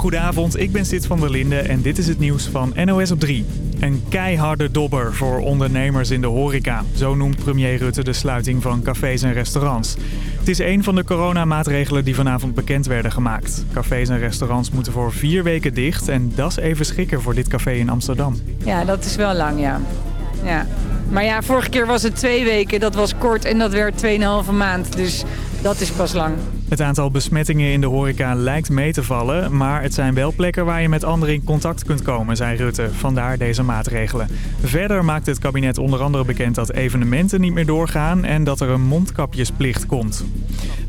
Goedenavond, ik ben Sid van der Linde en dit is het nieuws van NOS op 3. Een keiharde dobber voor ondernemers in de horeca. Zo noemt premier Rutte de sluiting van cafés en restaurants. Het is een van de coronamaatregelen die vanavond bekend werden gemaakt. Cafés en restaurants moeten voor vier weken dicht en dat is even schikken voor dit café in Amsterdam. Ja, dat is wel lang, ja. ja. Maar ja, vorige keer was het twee weken, dat was kort en dat werd 2,5 maand. Dus dat is pas lang. Het aantal besmettingen in de horeca lijkt mee te vallen... maar het zijn wel plekken waar je met anderen in contact kunt komen, zei Rutte. Vandaar deze maatregelen. Verder maakt het kabinet onder andere bekend dat evenementen niet meer doorgaan... en dat er een mondkapjesplicht komt.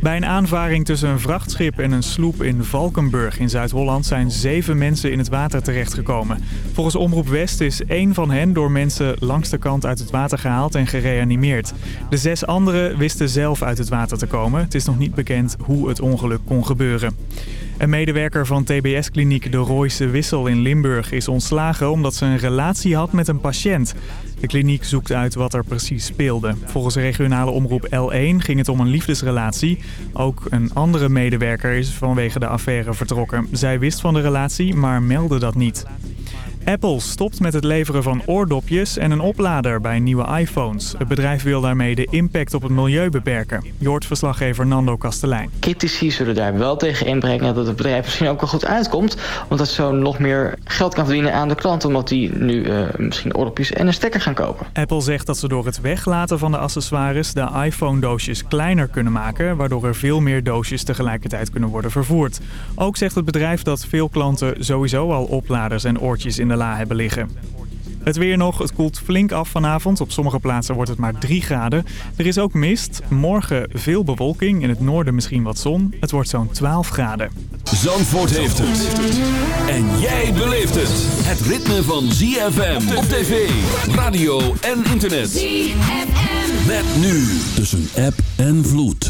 Bij een aanvaring tussen een vrachtschip en een sloep in Valkenburg in Zuid-Holland... zijn zeven mensen in het water terechtgekomen. Volgens Omroep West is één van hen door mensen langs de kant uit het water gehaald en gereanimeerd. De zes anderen wisten zelf uit het water te komen. Het is nog niet bekend hoe hoe het ongeluk kon gebeuren. Een medewerker van TBS-kliniek De Royse Wissel in Limburg is ontslagen omdat ze een relatie had met een patiënt. De kliniek zoekt uit wat er precies speelde. Volgens regionale omroep L1 ging het om een liefdesrelatie. Ook een andere medewerker is vanwege de affaire vertrokken. Zij wist van de relatie, maar meldde dat niet. Apple stopt met het leveren van oordopjes en een oplader bij nieuwe iPhones. Het bedrijf wil daarmee de impact op het milieu beperken. Je hoort verslaggever Nando Kastelein. Critici zullen daar wel tegen inbrengen dat het bedrijf misschien ook wel goed uitkomt. Omdat zo nog meer geld kan verdienen aan de klant. Omdat die nu uh, misschien oordopjes en een stekker gaan kopen. Apple zegt dat ze door het weglaten van de accessoires de iPhone-doosjes kleiner kunnen maken. Waardoor er veel meer doosjes tegelijkertijd kunnen worden vervoerd. Ook zegt het bedrijf dat veel klanten sowieso al opladers en oortjes in de la hebben liggen. Het weer nog, het koelt flink af vanavond. Op sommige plaatsen wordt het maar 3 graden. Er is ook mist. Morgen veel bewolking. In het noorden misschien wat zon. Het wordt zo'n 12 graden. Zandvoort heeft het. En jij beleeft het. Het ritme van ZFM op tv, radio en internet. ZFM. Met nu tussen app en vloed.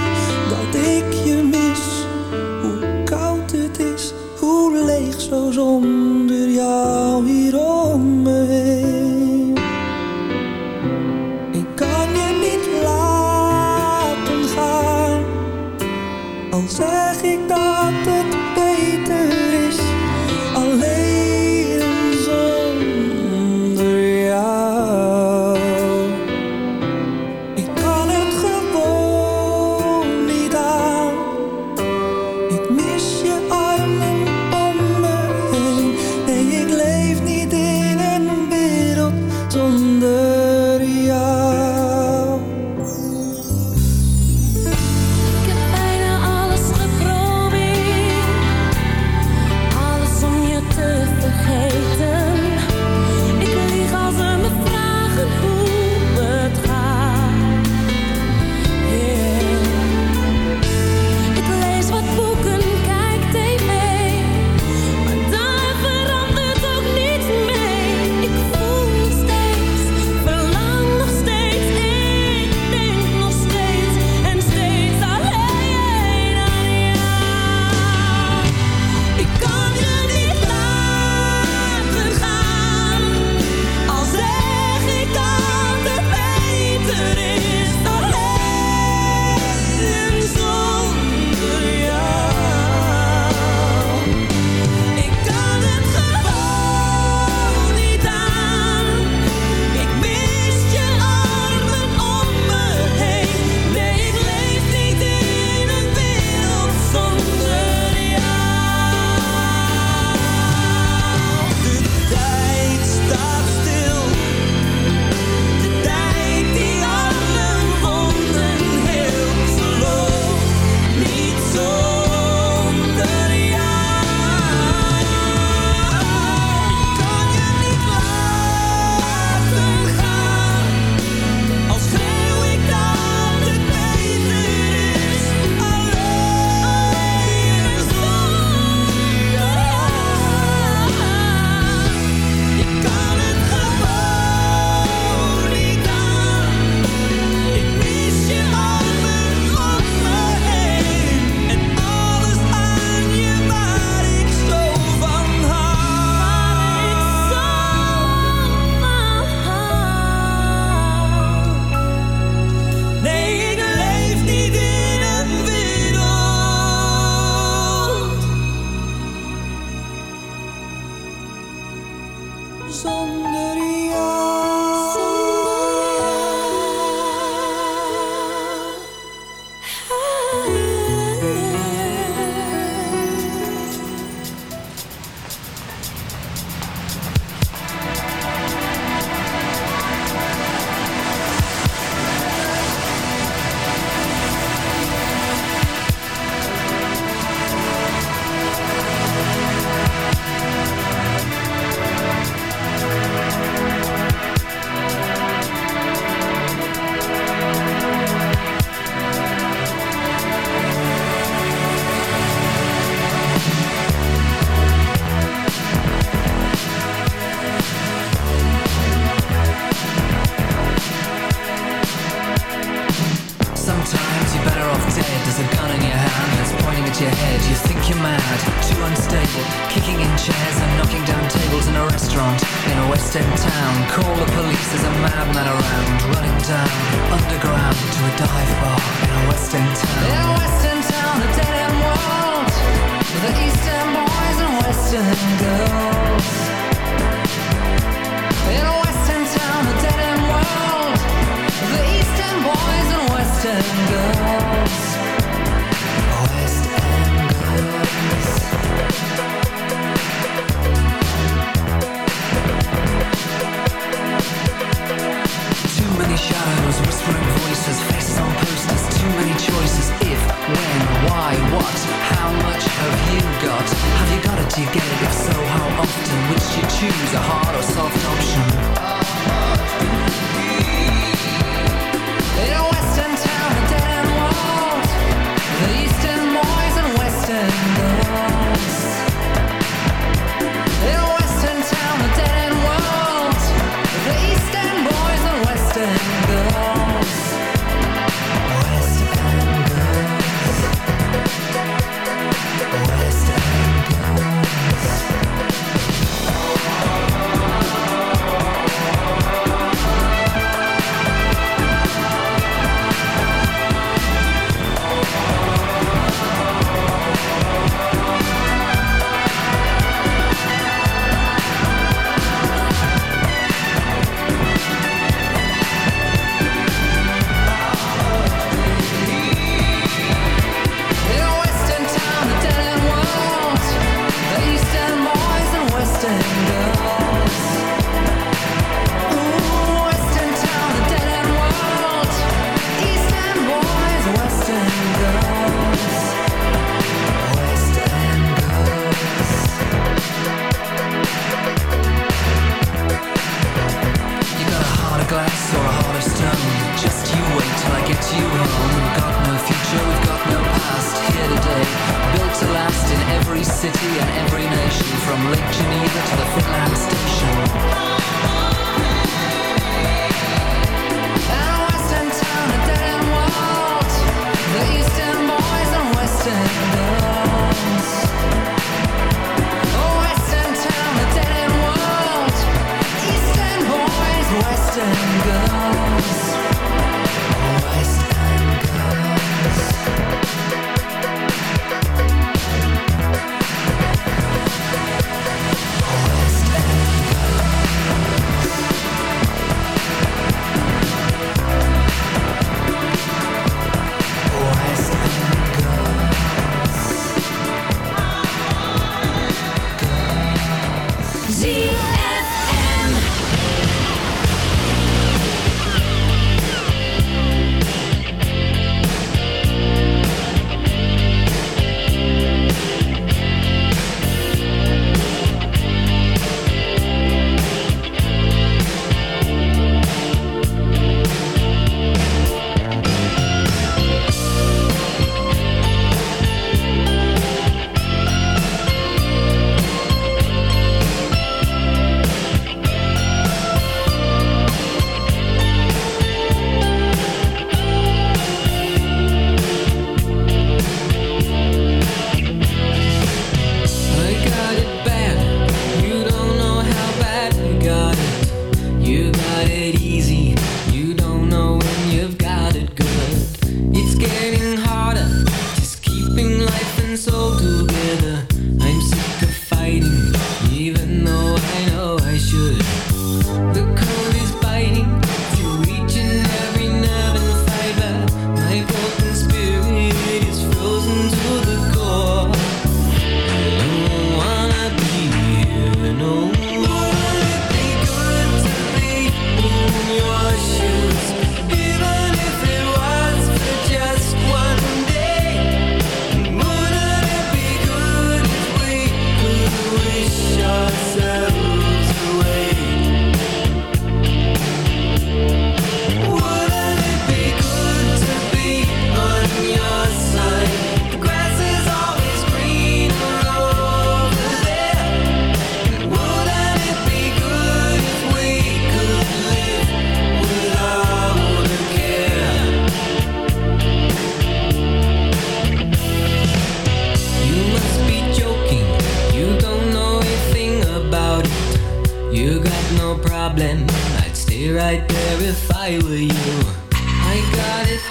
right there if I were you. I got it